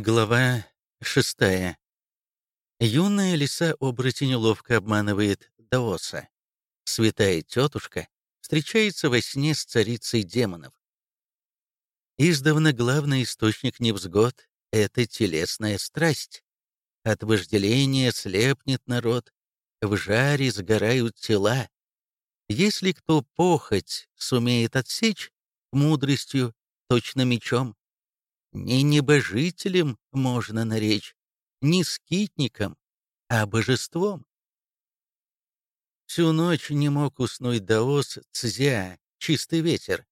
Глава шестая. Юная лиса-оборотень ловко обманывает Даоса. Святая тетушка встречается во сне с царицей демонов. Издавна главный источник невзгод — это телесная страсть. От вожделения слепнет народ, в жаре сгорают тела. Если кто похоть сумеет отсечь, мудростью, точно мечом, не небожителем можно наречь, не скитником, а божеством. Всю ночь не мог уснуть Даос Цзя, чистый ветер.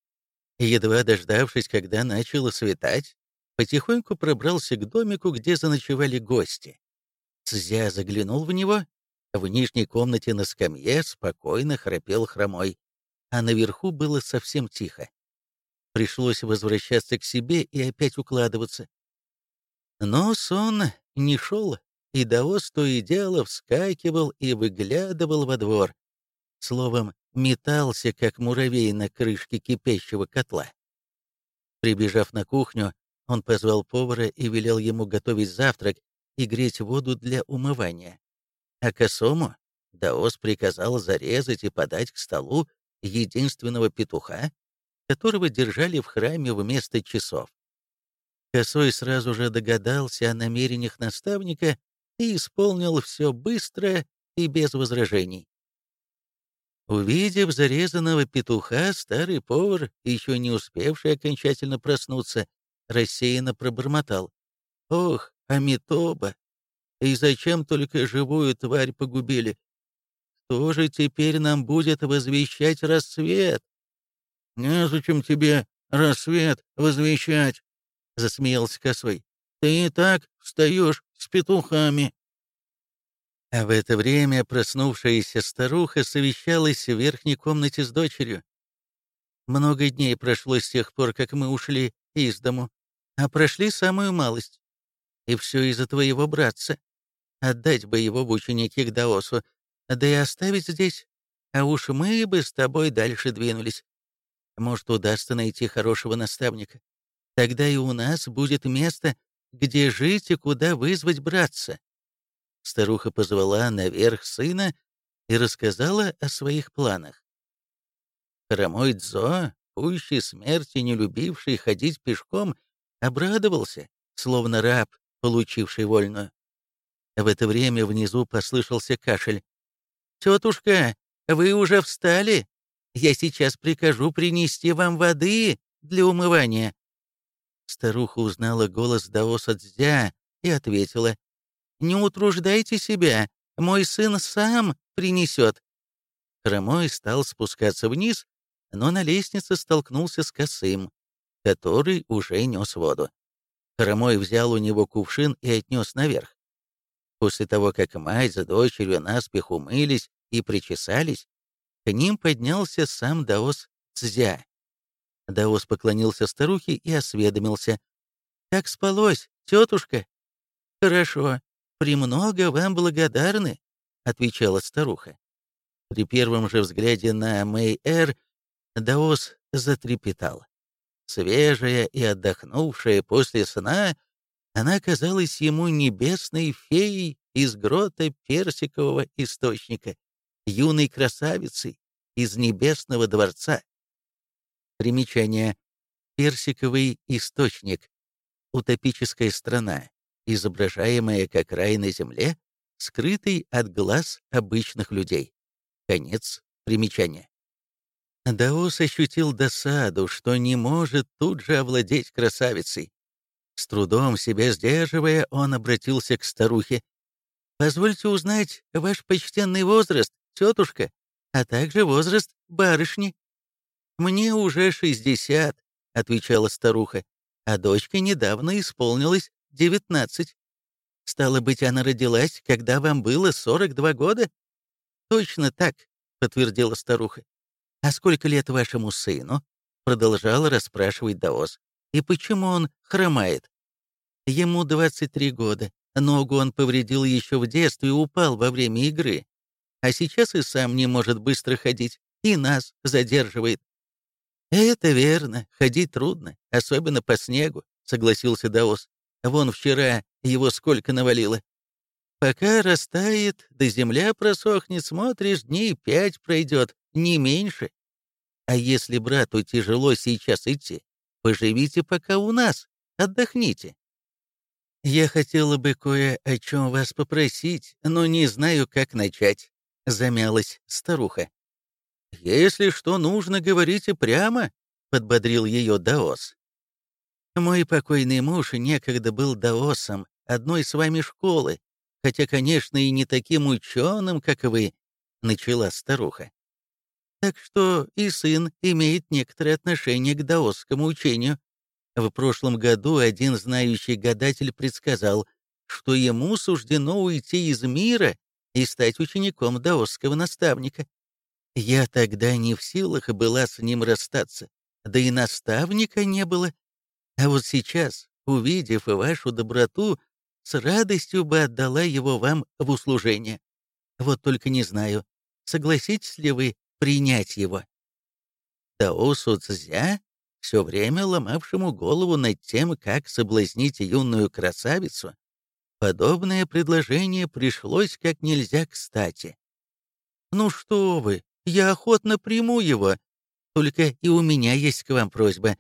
Едва дождавшись, когда начало светать, потихоньку пробрался к домику, где заночевали гости. Цзя заглянул в него. В нижней комнате на скамье спокойно храпел хромой, а наверху было совсем тихо. Пришлось возвращаться к себе и опять укладываться. Но сон не шел, и Даос то и дело вскакивал и выглядывал во двор. Словом, метался, как муравей на крышке кипящего котла. Прибежав на кухню, он позвал повара и велел ему готовить завтрак и греть воду для умывания. А косому Даос приказал зарезать и подать к столу единственного петуха, которого держали в храме вместо часов. Косой сразу же догадался о намерениях наставника и исполнил все быстро и без возражений. Увидев зарезанного петуха, старый повар, еще не успевший окончательно проснуться, рассеянно пробормотал. «Ох, Амитоба! И зачем только живую тварь погубили? Кто же теперь нам будет возвещать рассвет?» «Незачем тебе рассвет возвещать», — засмеялся Косой. «Ты и так встаешь с петухами». А в это время проснувшаяся старуха совещалась в верхней комнате с дочерью. Много дней прошло с тех пор, как мы ушли из дому, а прошли самую малость. И все из-за твоего братца. Отдать бы его в ученики к Даосу, да и оставить здесь. А уж мы бы с тобой дальше двинулись. Может, удастся найти хорошего наставника. Тогда и у нас будет место, где жить и куда вызвать братца. Старуха позвала наверх сына и рассказала о своих планах. Хромой Дзо, пуще смерти не любивший ходить пешком, обрадовался, словно раб, получивший вольную. В это время внизу послышался кашель. «Тетушка, вы уже встали?» Я сейчас прикажу принести вам воды для умывания». Старуха узнала голос Даоса Цзя и ответила, «Не утруждайте себя, мой сын сам принесет». Хромой стал спускаться вниз, но на лестнице столкнулся с Косым, который уже нес воду. Хромой взял у него кувшин и отнес наверх. После того, как мать за дочерью наспех умылись и причесались, к ним поднялся сам Даос Цзя. Даос поклонился старухе и осведомился. «Как спалось, тетушка?» «Хорошо, премного вам благодарны», — отвечала старуха. При первом же взгляде на Мэй-Эр Даос затрепетал. Свежая и отдохнувшая после сна, она казалась ему небесной феей из грота персикового источника юной красавицей из небесного дворца. Примечание. Персиковый источник. Утопическая страна, изображаемая как рай на земле, скрытый от глаз обычных людей. Конец примечания. Даос ощутил досаду, что не может тут же овладеть красавицей. С трудом себя сдерживая, он обратился к старухе. «Позвольте узнать ваш почтенный возраст, тетушка, а также возраст барышни. «Мне уже шестьдесят», — отвечала старуха, «а дочке недавно исполнилось девятнадцать. Стало быть, она родилась, когда вам было сорок два года?» «Точно так», — подтвердила старуха. «А сколько лет вашему сыну?» — продолжала расспрашивать Даос. «И почему он хромает?» «Ему двадцать три года. Ногу он повредил еще в детстве и упал во время игры а сейчас и сам не может быстро ходить, и нас задерживает. «Это верно, ходить трудно, особенно по снегу», — согласился Даос. Вон вчера его сколько навалило. Пока растает, да земля просохнет, смотришь, дней пять пройдет, не меньше. А если брату тяжело сейчас идти, поживите пока у нас, отдохните. Я хотела бы кое о чем вас попросить, но не знаю, как начать, — замялась старуха. «Если что нужно, говорите прямо», — подбодрил ее Даос. «Мой покойный муж некогда был Даосом одной с вами школы, хотя, конечно, и не таким ученым, как вы», — начала старуха. «Так что и сын имеет некоторое отношение к даосскому учению. В прошлом году один знающий гадатель предсказал, что ему суждено уйти из мира и стать учеником даосского наставника. Я тогда не в силах была с ним расстаться, да и наставника не было. А вот сейчас, увидев вашу доброту, с радостью бы отдала его вам в услужение. Вот только не знаю, согласитесь ли вы принять его. Даосу Цзя, все время ломавшему голову над тем, как соблазнить юную красавицу, подобное предложение пришлось как нельзя кстати. «Ну что вы, я охотно приму его, только и у меня есть к вам просьба.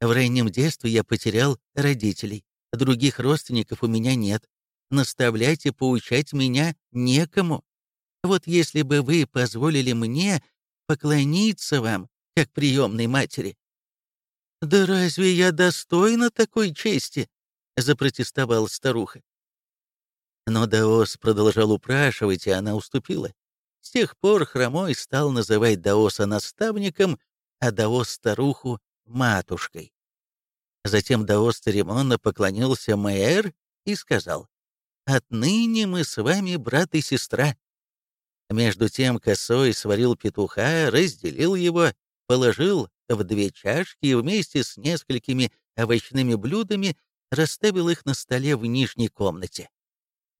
В раннем детстве я потерял родителей. Других родственников у меня нет. Наставлять и поучать меня некому. Вот если бы вы позволили мне поклониться вам, как приемной матери». «Да разве я достойна такой чести?» — запротестовала старуха. Но Даос продолжал упрашивать, и она уступила. С тех пор Хромой стал называть Даоса наставником, а Даос старуху — матушкой. Затем Даос церемонно поклонился Мэр и сказал, «Отныне мы с вами брат и сестра». Между тем косой сварил петуха, разделил его, положил в две чашки и вместе с несколькими овощными блюдами расставил их на столе в нижней комнате.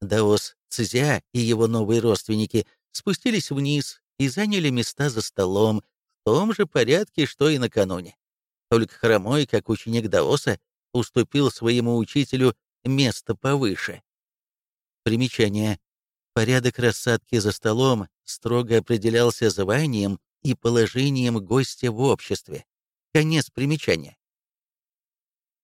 Даос Цзя и его новые родственники спустились вниз и заняли места за столом в том же порядке, что и накануне. Только хромой, как ученик Даоса, уступил своему учителю место повыше. Примечание. Порядок рассадки за столом строго определялся званием и положением гостя в обществе. Конец примечания.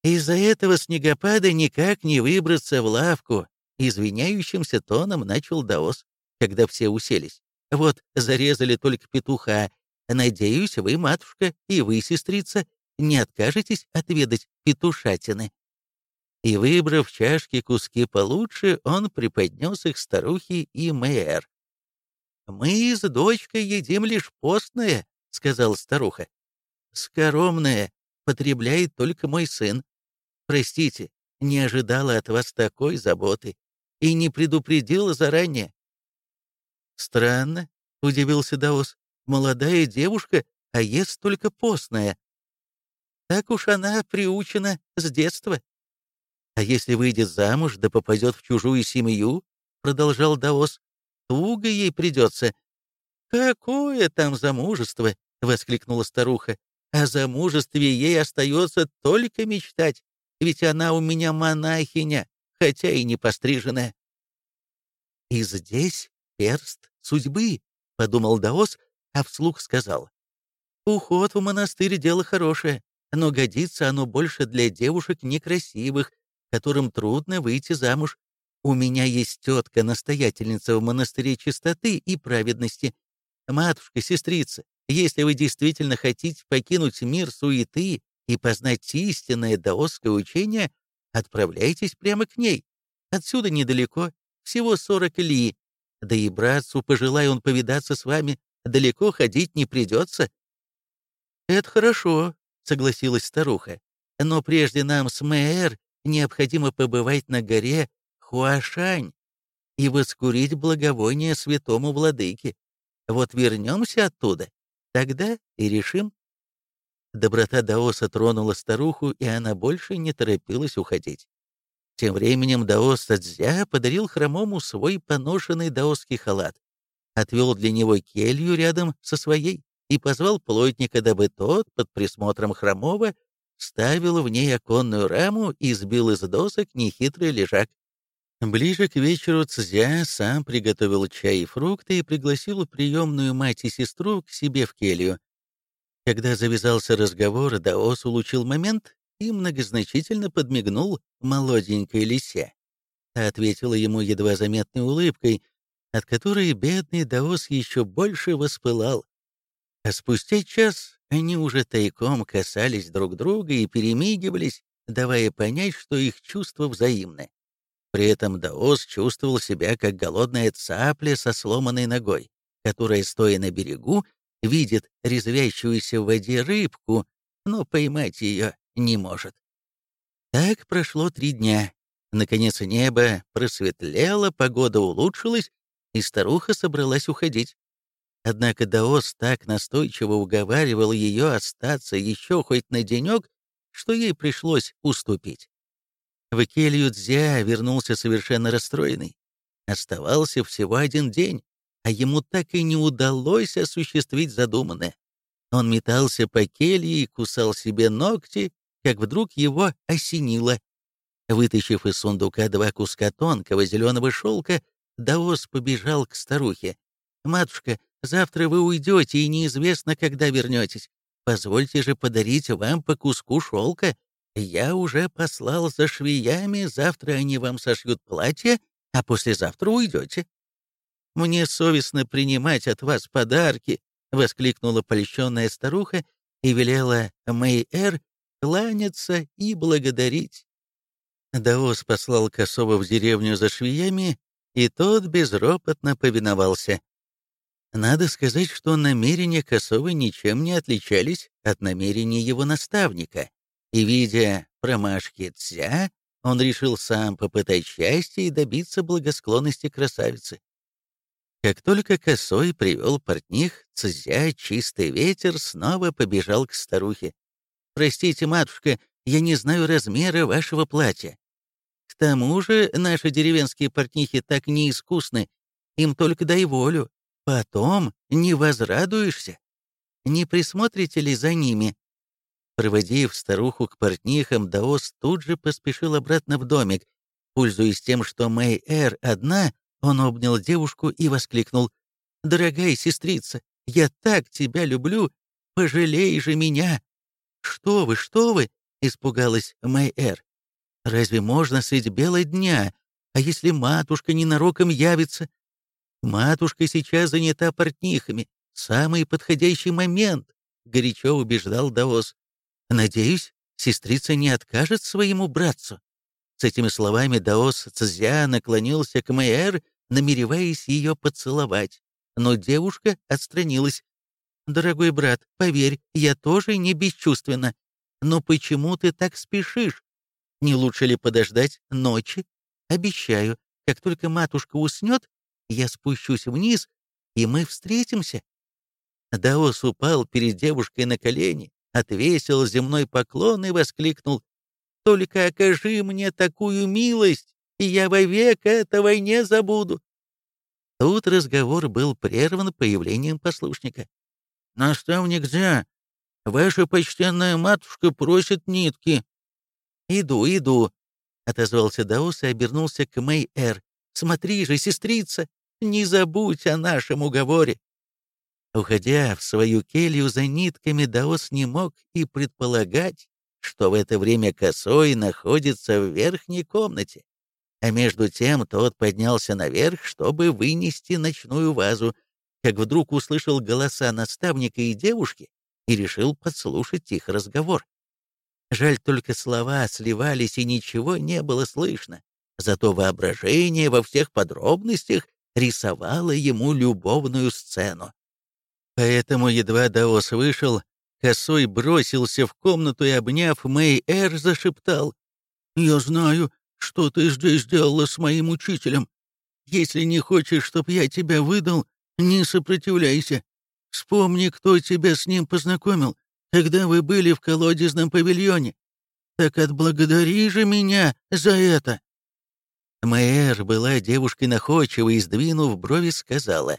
Из-за этого снегопада никак не выбраться в лавку, извиняющимся тоном начал Даос, когда все уселись. Вот, зарезали только петуха. Надеюсь, вы, матушка, и вы, сестрица, не откажетесь отведать петушатины?» И, выбрав чашки куски получше, он преподнес их старухе и мэр. «Мы с дочкой едим лишь постное», — сказала старуха. «Скоромное потребляет только мой сын. Простите, не ожидала от вас такой заботы и не предупредила заранее». «Странно», — удивился Даос, — «молодая девушка, а ест только постное. Так уж она приучена с детства. А если выйдет замуж да попадет в чужую семью, продолжал Даос, туго ей придется. Какое там замужество? воскликнула старуха. О замужестве ей остается только мечтать, ведь она у меня монахиня, хотя и не постриженная. И здесь перст судьбы, подумал Даос, а вслух сказал. Уход в монастырь — дело хорошее, но годится оно больше для девушек некрасивых, которым трудно выйти замуж. У меня есть тетка, настоятельница в монастыре чистоты и праведности. Матушка, сестрица, если вы действительно хотите покинуть мир суеты и познать истинное даосское учение, отправляйтесь прямо к ней. Отсюда недалеко, всего 40 ли. Да и братцу, пожелай он повидаться с вами, далеко ходить не придется. «Это хорошо», согласилась старуха. «Но прежде нам с Мэр необходимо побывать на горе Хуашань и воскурить благовоние святому владыке. Вот вернемся оттуда, тогда и решим». Доброта Даоса тронула старуху, и она больше не торопилась уходить. Тем временем Даос Цзя подарил хромому свой поношенный даосский халат, отвел для него келью рядом со своей и позвал плотника, дабы тот, под присмотром Хромова, вставил в ней оконную раму и сбил из досок нехитрый лежак. Ближе к вечеру Цзя сам приготовил чай и фрукты и пригласил приемную мать и сестру к себе в келью. Когда завязался разговор, Даос улучил момент и многозначительно подмигнул молоденькой лисе. Та ответила ему едва заметной улыбкой, от которой бедный Даос еще больше воспылал. А спустя час они уже тайком касались друг друга и перемигивались, давая понять, что их чувства взаимны. При этом Даос чувствовал себя как голодная цапля со сломанной ногой, которая, стоя на берегу, видит резвящуюся в воде рыбку, но поймать ее не может. Так прошло три дня. Наконец небо просветлело, погода улучшилась, и старуха собралась уходить. Однако Даос так настойчиво уговаривал ее остаться еще хоть на денек, что ей пришлось уступить. В келью Дзя вернулся совершенно расстроенный. Оставался всего один день, а ему так и не удалось осуществить задуманное. Он метался по келье и кусал себе ногти, как вдруг его осенило. Вытащив из сундука два куска тонкого зеленого шелка, Даос побежал к старухе. «Матушка, завтра вы уйдете, и неизвестно, когда вернетесь. Позвольте же подарить вам по куску шелка. Я уже послал за швеями, завтра они вам сошьют платье, а послезавтра уйдете». «Мне совестно принимать от вас подарки», — воскликнула польщенная старуха и велела Мэй-Эр кланяться и благодарить. Даос послал Косова в деревню за швеями, и тот безропотно повиновался. Надо сказать, что намерения Косова ничем не отличались от намерений его наставника, и, видя промашки Цзя, он решил сам попытать счастье и добиться благосклонности красавицы. Как только Косой привел портних, Цзя, чистый ветер, снова побежал к старухе. «Простите, матушка, я не знаю размера вашего платья. К тому же наши деревенские портнихи так неискусны, им только дай волю. Потом не возрадуешься. Не присмотрите ли за ними?» Проводив старуху к портнихам, Даос тут же поспешил обратно в домик. Пользуясь тем, что Мэй-Эр одна, он обнял девушку и воскликнул. «Дорогая сестрица, я так тебя люблю! Пожалей же меня!» «Что вы, что вы?» — испугалась Мэй-Эр. «Разве можно средь бела дня? А если матушка ненароком явится?» «Матушка сейчас занята портнихами. Самый подходящий момент», — горячо убеждал Даос. «Надеюсь, сестрица не откажет своему братцу». С этими словами Даос Цзя наклонился к Мэйэр, намереваясь ее поцеловать. Но девушка отстранилась. «Дорогой брат, поверь, я тоже не бесчувственна. Но почему ты так спешишь? Не лучше ли подождать ночи? Обещаю, как только матушка уснет, я спущусь вниз, и мы встретимся». Даос упал перед девушкой на колени, отвесил земной поклон и воскликнул только окажи мне такую милость, и я вовек этого не забуду». Тут разговор был прерван появлением послушника. «Наставник Дзя, ваша почтенная матушка просит нитки». «Иду, иду», — отозвался Даос и обернулся к Мэй-Эр. «Смотри же, сестрица, не забудь о нашем уговоре». Уходя в свою келью за нитками, Даос не мог и предполагать, что в это время косой находится в верхней комнате. А между тем тот поднялся наверх, чтобы вынести ночную вазу, как вдруг услышал голоса наставника и девушки и решил подслушать их разговор. Жаль, только слова сливались, и ничего не было слышно. Зато воображение во всех подробностях рисовало ему любовную сцену. Поэтому едва Даос вышел, Косой бросился в комнату и, обняв Мэй Эр, зашептал. «Я знаю, что ты здесь сделала с моим учителем. Если не хочешь, чтоб я тебя выдал, не сопротивляйся. Вспомни, кто тебя с ним познакомил, когда вы были в колодезном павильоне. Так отблагодари же меня за это!» Мэр была девушкой находчивой и, сдвинув брови, сказала.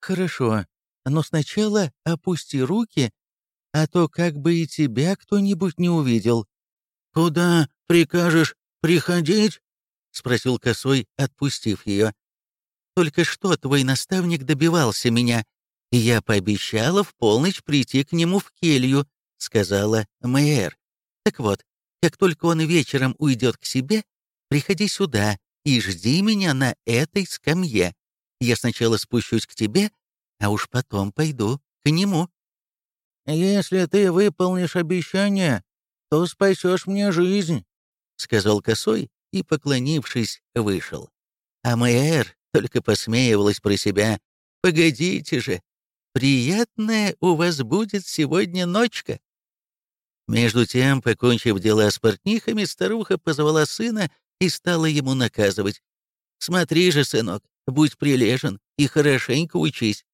«Хорошо, но сначала опусти руки а то как бы и тебя кто-нибудь не увидел». «Куда прикажешь приходить?» — спросил Косой, отпустив ее. «Только что твой наставник добивался меня, и я пообещала в полночь прийти к нему в келью», — сказала мэр. «Так вот, как только он вечером уйдет к себе, приходи сюда и жди меня на этой скамье. Я сначала спущусь к тебе, а уж потом пойду к нему». «Если ты выполнишь обещание, то спасешь мне жизнь», — сказал Косой и, поклонившись, вышел. А мэр только посмеивалась про себя. «Погодите же, приятная у вас будет сегодня ночка». Между тем, покончив дела с портнихами, старуха позвала сына и стала ему наказывать. «Смотри же, сынок, будь прилежен и хорошенько учись.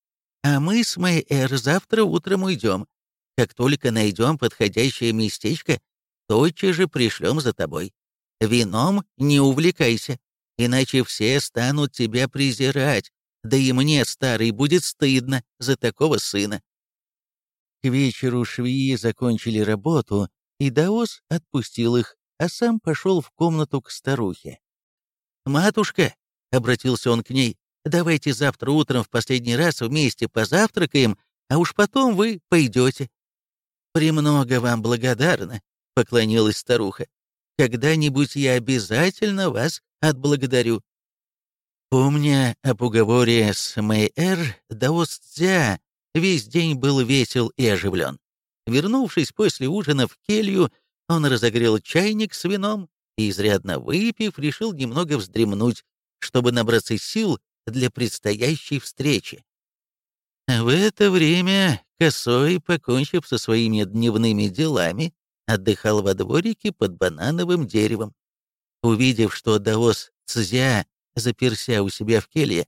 А мы с Мэйэр завтра утром уйдем. Как только найдем подходящее местечко, тотчас же пришлем за тобой. Вином не увлекайся, иначе все станут тебя презирать, да и мне, старый, будет стыдно за такого сына». К вечеру швеи закончили работу, и Даос отпустил их, а сам пошел в комнату к старухе. «Матушка», — обратился он к ней, — «давайте завтра утром в последний раз вместе позавтракаем, а уж потом вы пойдете. «Премного вам благодарна», — поклонилась старуха. «Когда-нибудь я обязательно вас отблагодарю». Помня об уговоре с Мэй-Эр, Даос Цзя весь день был весел и оживлен. Вернувшись после ужина в келью, он разогрел чайник с вином и, изрядно выпив, решил немного вздремнуть, чтобы набраться сил для предстоящей встречи. В это время Косой, покончив со своими дневными делами, отдыхал во дворике под банановым деревом. Увидев, что Даос Цзя заперся у себя в келье,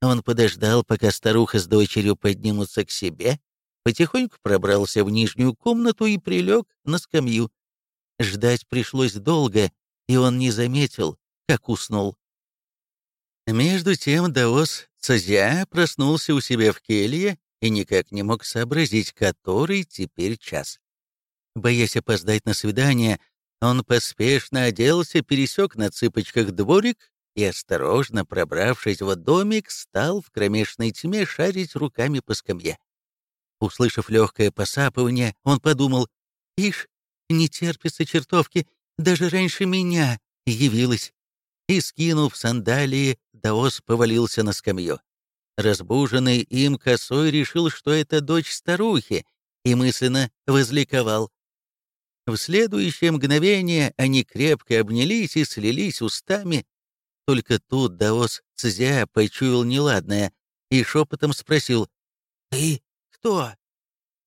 он подождал, пока старуха с дочерью поднимутся к себе, потихоньку пробрался в нижнюю комнату и прилег на скамью. Ждать пришлось долго, и он не заметил, как уснул. Между тем Даос Цзя проснулся у себя в келье и никак не мог сообразить, который теперь час. Боясь опоздать на свидание, он поспешно оделся, пересек на цыпочках дворик и, осторожно пробравшись в домик, стал в кромешной тьме шарить руками по скамье. Услышав легкое посапывание, он подумал, «Ишь, не терпится чертовки, даже раньше меня явилась». И, скинув сандалии, Даос повалился на скамью. Разбуженный им косой решил, что это дочь старухи, и мысленно возликовал. В следующее мгновение они крепко обнялись и слились устами. Только тут Даос Цзя почуял неладное и шепотом спросил «Ты кто?».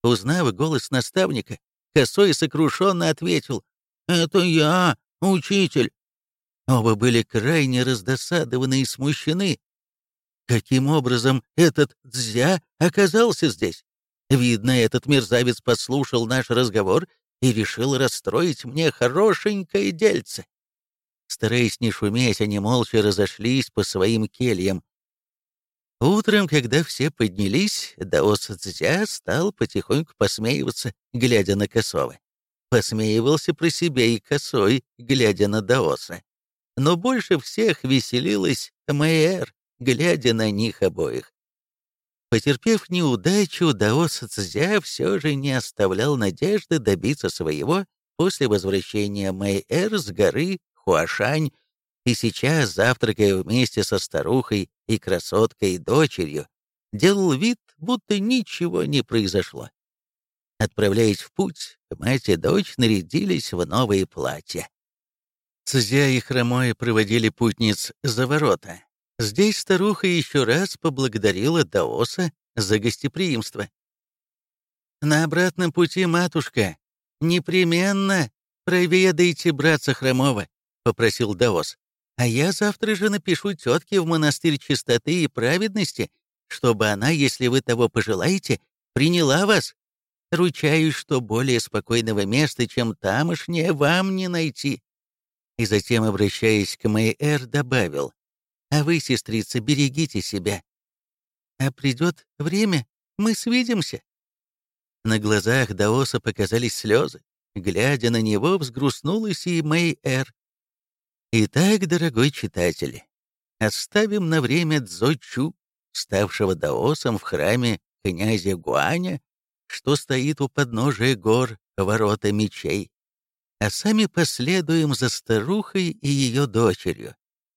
Узнав голос наставника, Косой сокрушенно ответил «Это я, учитель». Оба были крайне раздосадованы и смущены, Каким образом этот Дзя оказался здесь? Видно, этот мерзавец послушал наш разговор и решил расстроить мне хорошенькое дельце. Стараясь не шуметь, они молча разошлись по своим кельям. Утром, когда все поднялись, Даос Цзя стал потихоньку посмеиваться, глядя на Косова. Посмеивался про себя и Косой, глядя на Даоса. Но больше всех веселилась Мэйэр глядя на них обоих. Потерпев неудачу, Даос Цзя все же не оставлял надежды добиться своего после возвращения Мэй-Эр с горы Хуашань, и сейчас, завтракая вместе со старухой и красоткой дочерью, делал вид, будто ничего не произошло. Отправляясь в путь, мать и дочь нарядились в новые платья. Цзя и Хромой проводили путниц за ворота, Здесь старуха еще раз поблагодарила Даоса за гостеприимство. «На обратном пути, матушка, непременно проведайте братца Хромова», — попросил Даос. «А я завтра же напишу тетке в монастырь чистоты и праведности, чтобы она, если вы того пожелаете, приняла вас. Ручаюсь, что более спокойного места, чем тамошнее, вам не найти». И затем, обращаясь к Мэйэр, добавил, а вы, сестрица, берегите себя. А придет время, мы свидимся. На глазах Даоса показались слезы. Глядя на него, взгрустнулась и Мэй-Эр. Итак, дорогой читатель, оставим на время Цзо-Чу, ставшего даосом в храме князя Гуаня, что стоит у подножия гор ворота мечей, а сами последуем за старухой и ее дочерью,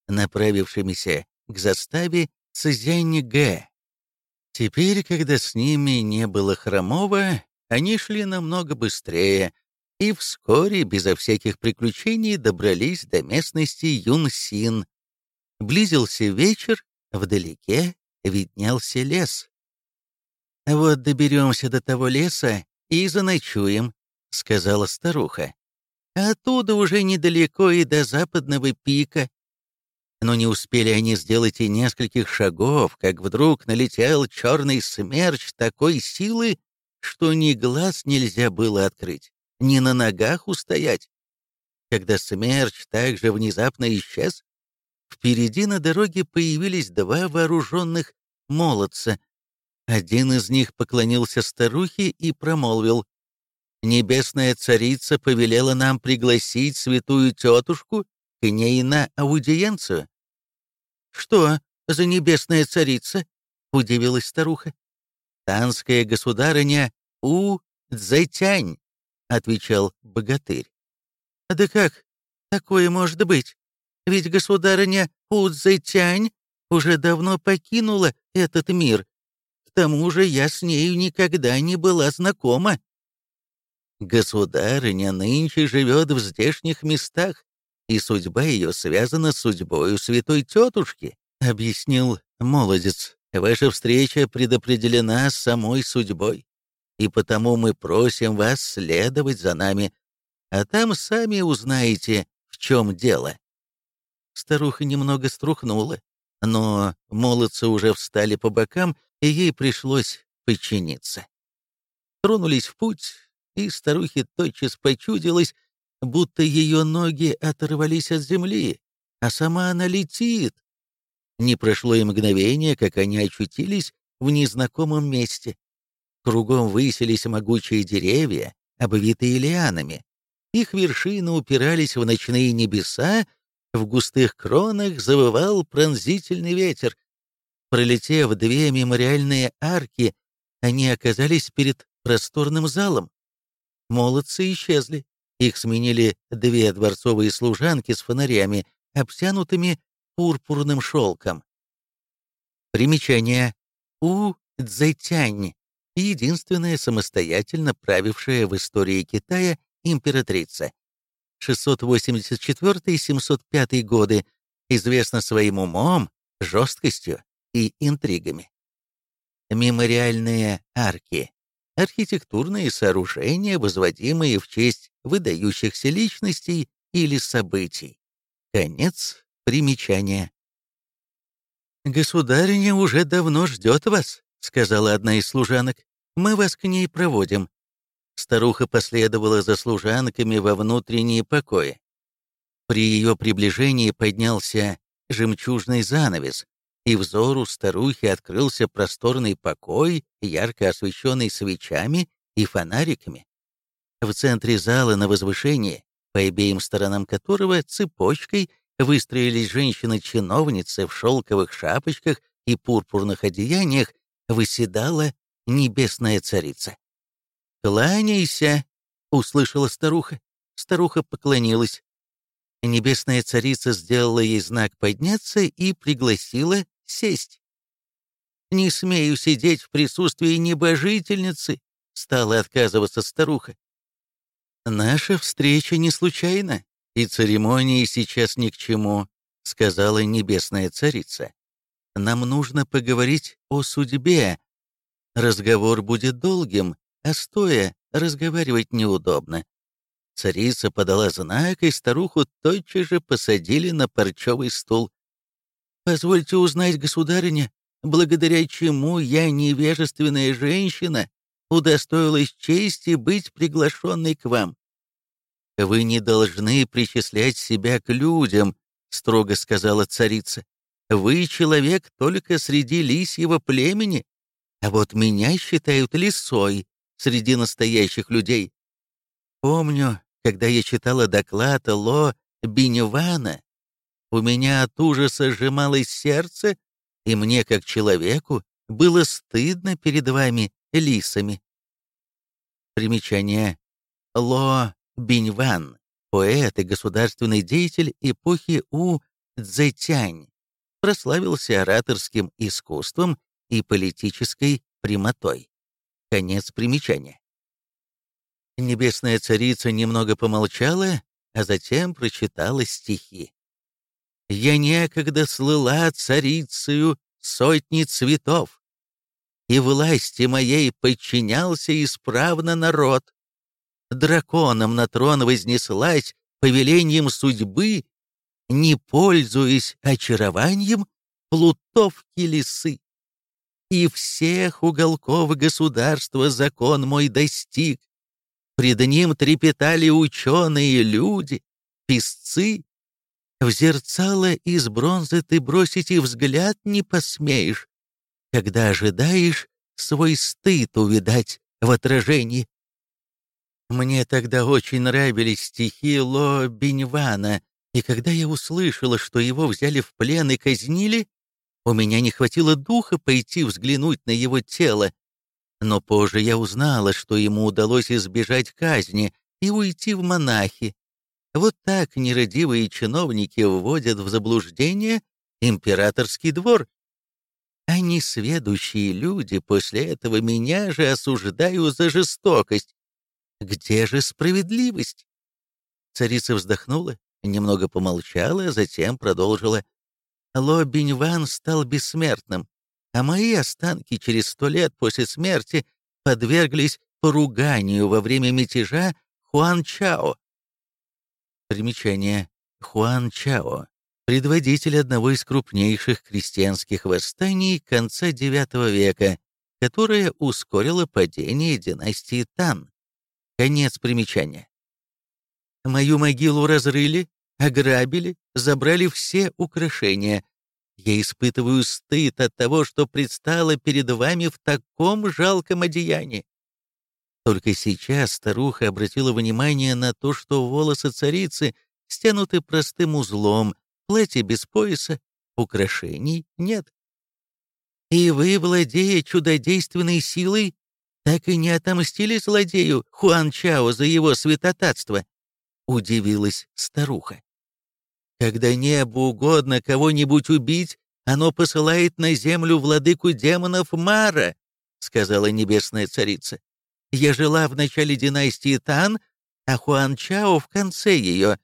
направившимися к заставе Цзянь-Гэ. Теперь, когда с ними не было хромого, они шли намного быстрее, и вскоре, безо всяких приключений, добрались до местности Юнсин. Близился вечер, вдалеке виднелся лес. «Вот доберемся до того леса и заночуем», — сказала старуха. «Оттуда уже недалеко и до западного пика». Но не успели они сделать и нескольких шагов, как вдруг налетел черный смерч такой силы, что ни глаз нельзя было открыть ни на ногах устоять. Когда смерч также внезапно исчез, впереди на дороге появились два вооруженных молодца. Один из них поклонился старухе и промолвил, «Небесная царица повелела нам пригласить святую тетушку к ней на аудиенцию». «Что за небесная царица?» — удивилась старуха. «Танская государыня У Цзэтянь», — отвечал богатырь. «Да как такое может быть? Ведь государыня Удзетянь уже давно покинула этот мир. К тому же я с нею никогда не была знакома». «Государыня нынче живет в здешних местах, и судьба ее связана с судьбою святой тетушки», — объяснил молодец. «Ваша встреча предопределена самой судьбой и потому мы просим вас следовать за нами, а там сами узнаете, в чем дело». Старуха немного струхнула, но молодцы уже встали по бокам, и ей пришлось подчиниться. Тронулись в путь, и старухе тотчас почудилось, будто ее ноги оторвались от земли, а сама она летит. Не прошло и мгновение, как они очутились в незнакомом месте. Кругом высились могучие деревья, обвитые лианами. Их вершины упирались в ночные небеса, в густых кронах завывал пронзительный ветер. Пролетев две мемориальные арки, они оказались перед просторным залом. Молодцы исчезли. Их сменили две дворцовые служанки с фонарями, обтянутыми пурпурным шелком. Примечание. У Цзэтянь единственная самостоятельно правившая в истории Китая императрица. 684-705 годы, известна своим умом, жесткостью и интригами. Мемориальные арки — архитектурные сооружения, возводимые в честь выдающихся личностей или событий. Конец примечания. «Государиня уже давно ждет вас», — сказала одна из служанок. Мы вас к ней проводим». Старуха последовала за служанками во внутренние покои. При ее приближении поднялся жемчужный занавес, и взору старухи открылся просторный покой, ярко освещенный свечами и фонариками. В центре зала на возвышении, по обеим сторонам которого цепочкой выстроились женщины-чиновницы в шелковых шапочках и пурпурных одеяниях, выседала небесная царица. «Кланяйся!» — услышала старуха. Старуха поклонилась. Небесная царица сделала ей знак подняться и пригласила сесть. «Не смею сидеть в присутствии небожительницы», — стала отказываться старуха. «Наша встреча не случайна, и церемонии сейчас ни к чему», — сказала небесная царица. «Нам нужно поговорить о судьбе Разговор будет долгим, а стоя разговаривать неудобно. Царица подала знак, и старуху тотчас же посадили на парчевый стул. «Позвольте узнать, государыня, благодаря чему я, невежественная женщина, удостоилась чести быть приглашенной к вам». «Вы не должны причислять себя к людям», — строго сказала царица. «Вы человек только среди лисьего племени, а вот меня считают лисой среди настоящих людей. Помню, когда я читала доклад Ло Биневана, у меня от ужаса сжималось сердце, и мне, как человеку, было стыдно перед вами, лисами. Примечание. Ло Биньван, поэт и государственный деятель эпохи У Цзэтянь, прославился ораторским искусством и политической прямотой. Конец примечания. Небесная царица немного помолчала, а затем прочитала стихи. «Я некогда слыла царицею сотни цветов, и власти моей подчинялся исправно народ. Драконом на трон вознеслась повелением судьбы, не пользуясь очарованием плутовки лисы. И всех уголков государства закон мой достиг. Пред ним трепетали ученые люди, писцы. В зерцало из бронзы ты бросить и взгляд не посмеешь, когда ожидаешь свой стыд увидать в отражении. Мне тогда очень нравились стихи Ло Биньвана, и когда я услышала, что его взяли в плен и казнили, у меня не хватило духа пойти взглянуть на его тело. Но позже я узнала, что ему удалось избежать казни и уйти в монахи. Вот так нерадивые чиновники вводят в заблуждение императорский двор. А несведущие люди после этого меня же осуждают за жестокость. Где же справедливость? Царица вздохнула, немного помолчала, а затем продолжила. Ло Биньван стал бессмертным, а мои останки через сто лет после смерти подверглись поруганию во время мятежа Хуан Чао. Примечание. Хуан Чао. Предводитель одного из крупнейших крестьянских восстаний конца IX века, которое ускорило падение династии Тан. Конец примечания. Мою могилу разрыли, ограбили, забрали все украшения. Я испытываю стыд от того, что предстала перед вами в таком жалком одеянии. Только сейчас старуха обратила внимание на то, что волосы царицы стянуты простым узлом, платье без пояса, украшений нет. И вы, владея чудодейственной силой, так и не отомстили злодею Хуан Чао за его святотатство? Удивилась старуха. Когда небу угодно кого-нибудь убить, оно посылает на землю владыку демонов Мара, сказала небесная царица. Я жила в начале династии Тан, а Хуан Чао в конце ее.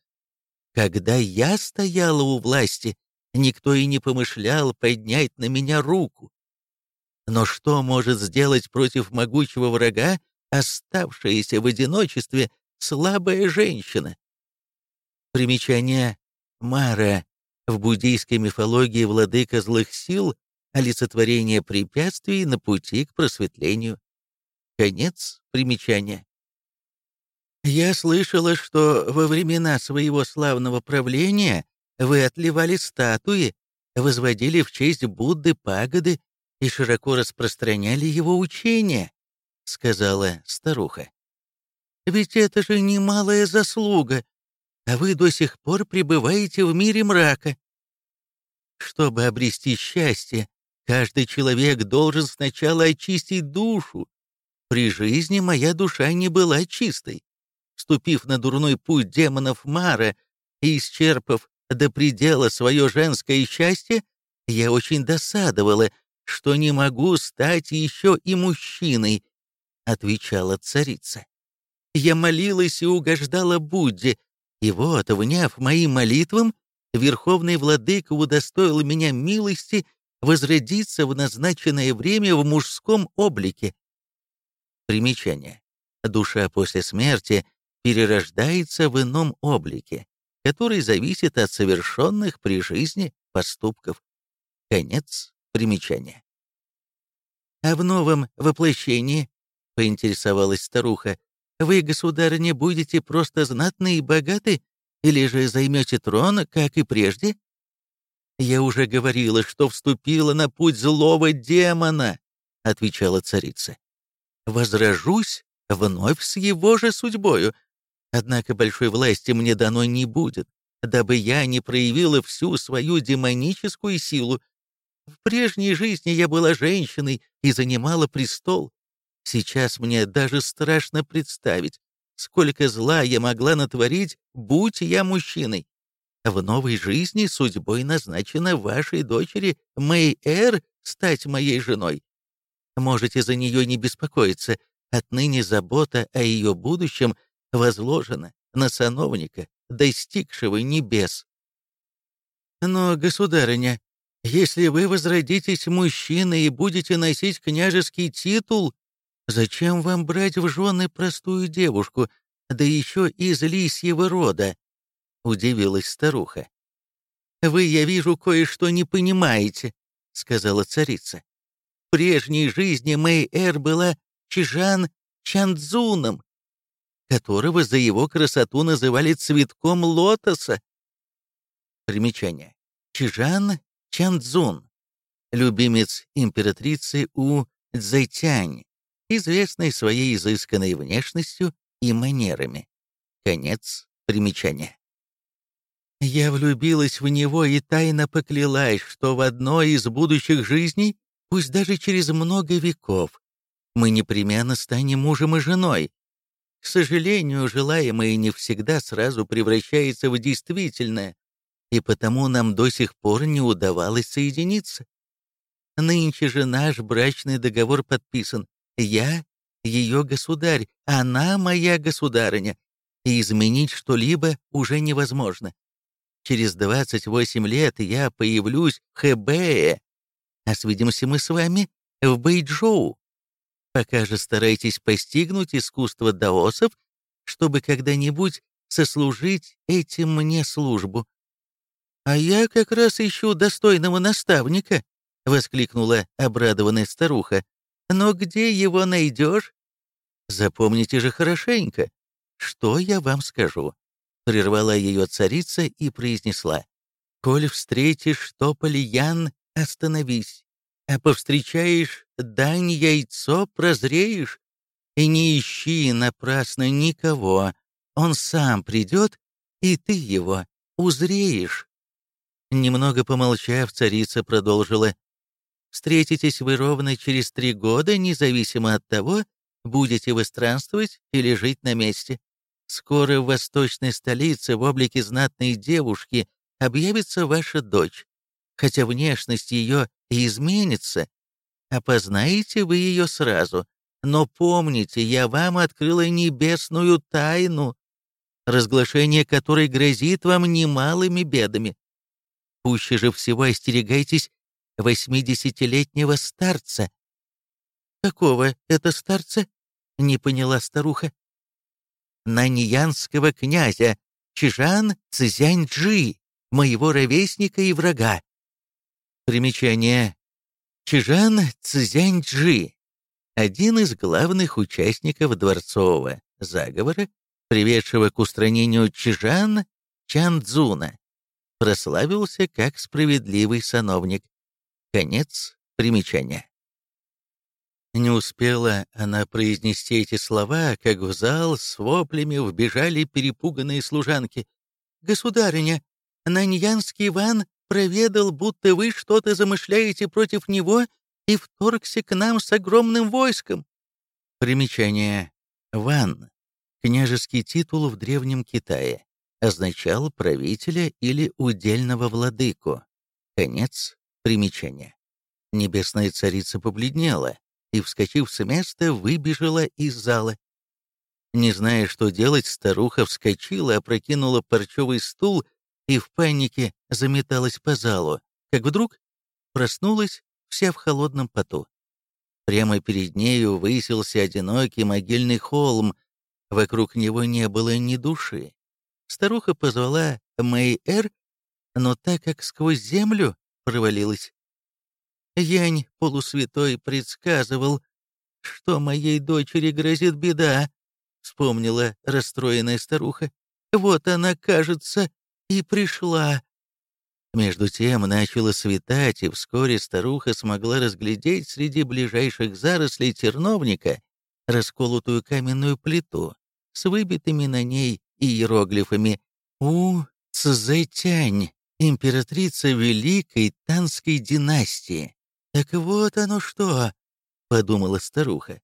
Когда я стояла у власти, никто и не помышлял поднять на меня руку. Но что может сделать против могучего врага оставшаяся в одиночестве слабая женщина. Примечание Мара. В буддийской мифологии владыка злых сил, олицетворение препятствий на пути к просветлению. Конец примечания. Я слышала, что во времена своего славного правления вы отливали статуи, возводили в честь Будды пагоды и широко распространяли его учения, — сказала старуха. Ведь это же немалая заслуга, а вы до сих пор пребываете в мире мрака. Чтобы обрести счастье, каждый человек должен сначала очистить душу. При жизни моя душа не была чистой. Вступив на дурной путь демонов Мара и исчерпав до предела свое женское счастье, я очень досадовала, что не могу стать еще и мужчиной, — отвечала царица. Я молилась и угождала Будде, и вот, вняв моим молитвам, Верховный Владыка удостоил меня милости возродиться в назначенное время в мужском облике. Примечание. Душа после смерти перерождается в ином облике, который зависит от совершенных при жизни поступков. Конец примечания. «А в новом воплощении?» — поинтересовалась старуха. Вы, государыня, будете просто знатны и богаты, или же займете трон, как и прежде? Я уже говорила, что вступила на путь злого демона, отвечала царица. возражусь вновь с его же судьбою. Однако большой власти мне дано не будет, дабы я не проявила всю свою демоническую силу. В прежней жизни я была женщиной и занимала престол. Сейчас мне даже страшно представить, сколько зла я могла натворить, будь я мужчиной. В новой жизни судьбой назначена вашей дочери Мэй-Эр стать моей женой. Можете за нее не беспокоиться, отныне забота о ее будущем возложена на сановника, достигшего небес. Но, государыня, если вы возродитесь мужчиной и будете носить княжеский титул, зачем вам брать в жены простую девушку, да еще из лисьего рода?» — удивилась старуха. «Вы, я вижу, кое-что не понимаете», — сказала царица. «В прежней жизни Мэй-Эр была Чижан Чандзуном, которого за его красоту называли цветком лотоса. Примечание. Чижан Чандзун, любимец императрицы У Цзэйтянь, известный своей изысканной внешностью и манерами. Конец примечания. Я влюбилась в него и тайно поклялась, что в одной из будущих жизней, пусть даже через много веков, мы непременно станем мужем и женой. К сожалению, желаемое не всегда сразу превращается в действительное, и потому нам до сих пор не удавалось соединиться. Нынче же наш брачный договор подписан. Я — ее государь, она — моя государыня, и изменить что-либо уже невозможно. Через 28 лет я появлюсь в Хэбэе, а свидимся мы с вами в Бэйчжоу. Пока же старайтесь постигнуть искусство даосов, чтобы когда-нибудь сослужить этим мне службу. «А я как раз ищу достойного наставника», — воскликнула обрадованная старуха. «Но где его найдешь?» «Запомните же хорошенько, что я вам скажу», — прервала ее царица и произнесла. «Коль встретишь тополь Ян, остановись, а повстречаешь дань яйцо, прозреешь, и не ищи напрасно никого, он сам придет, и ты его узреешь». Немного помолчав, царица продолжила. «Встретитесь вы ровно через три года, независимо от того, будете вы странствовать или жить на месте. Скоро в восточной столице в облике знатной девушки объявится ваша дочь. Хотя внешность ее и изменится, опознаете вы ее сразу. Но помните, я вам открыла небесную тайну, разглашение которой грозит вам немалыми бедами. Пуще же всего остерегайтесь восьмидесятилетнего старца». «Какого это старца?» — не поняла старуха. «Наньянского князя, Чижан Цзяньджи, моего ровесника и врага». Примечание. Чижан Цзяньджи, один из главных участников дворцового заговора, приведшего к устранению Чижан Чанцзуна прославился как справедливый сановник. Конец примечания. Не успела она произнести эти слова, как в зал с воплями вбежали перепуганные служанки. «Государыня, Наньянский Иван проведал, будто вы что-то замышляете против него и вторгся к нам с огромным войском». Примечание. Ван. Княжеский титул в Древнем Китае означал правителя или удельного владыку. Конец примечания. Небесная царица побледнела и, вскочив с места, выбежала из зала. Не зная, что делать, старуха вскочила, опрокинула парчевый стул и в панике заметалась по залу, как вдруг проснулась вся в холодном поту. Прямо перед нею высился одинокий могильный холм, вокруг него не было ни души. Старуха позвала Мэй-Эр, но так как сквозь землю провалилась. Янь полусвятой предсказывал, что моей дочери грозит беда, вспомнила расстроенная старуха. Вот она, кажется, и пришла. Между тем начало светать, и вскоре старуха смогла разглядеть среди ближайших зарослей терновника расколотую каменную плиту с выбитыми на ней иероглифами «У Цзэтянь, императрица Великой Танской династии». «Так вот оно что!» — подумала старуха.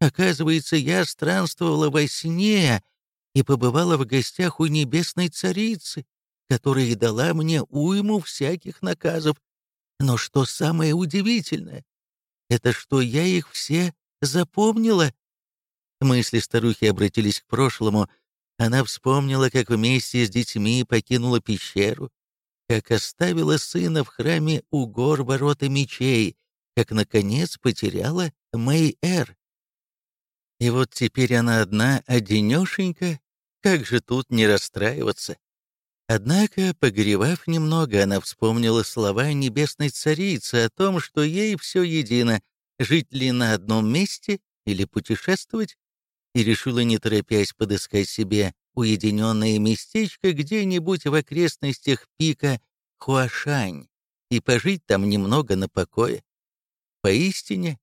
«Оказывается, я странствовала во сне и побывала в гостях у небесной царицы, которая дала мне уйму всяких наказов. Но что самое удивительное, это что я их все запомнила. Мысли старухи обратились к прошлому. Она вспомнила, как вместе с детьми покинула пещеру, как оставила сына в храме у гор ворота мечей, как, наконец, потеряла Мэй-Эр. И вот теперь она одна, одинешенька, как же тут не расстраиваться? Однако, погревав немного, она вспомнила слова небесной царицы о том, что ей все едино, жить ли на одном месте или путешествовать, и решила, не торопясь, подыскать себе уединенное местечко где-нибудь в окрестностях пика Хуашань и пожить там немного на покое. Поистине,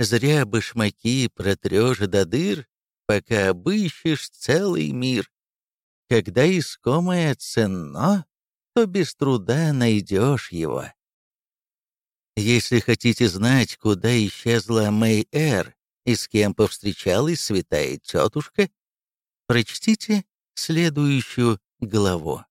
зря башмаки протрешь до дыр, пока обыщешь целый мир. Когда искомое ценно, то без труда найдешь его. Если хотите знать, куда исчезла Мэй Эр и с кем повстречалась святая тетушка, прочтите следующую главу.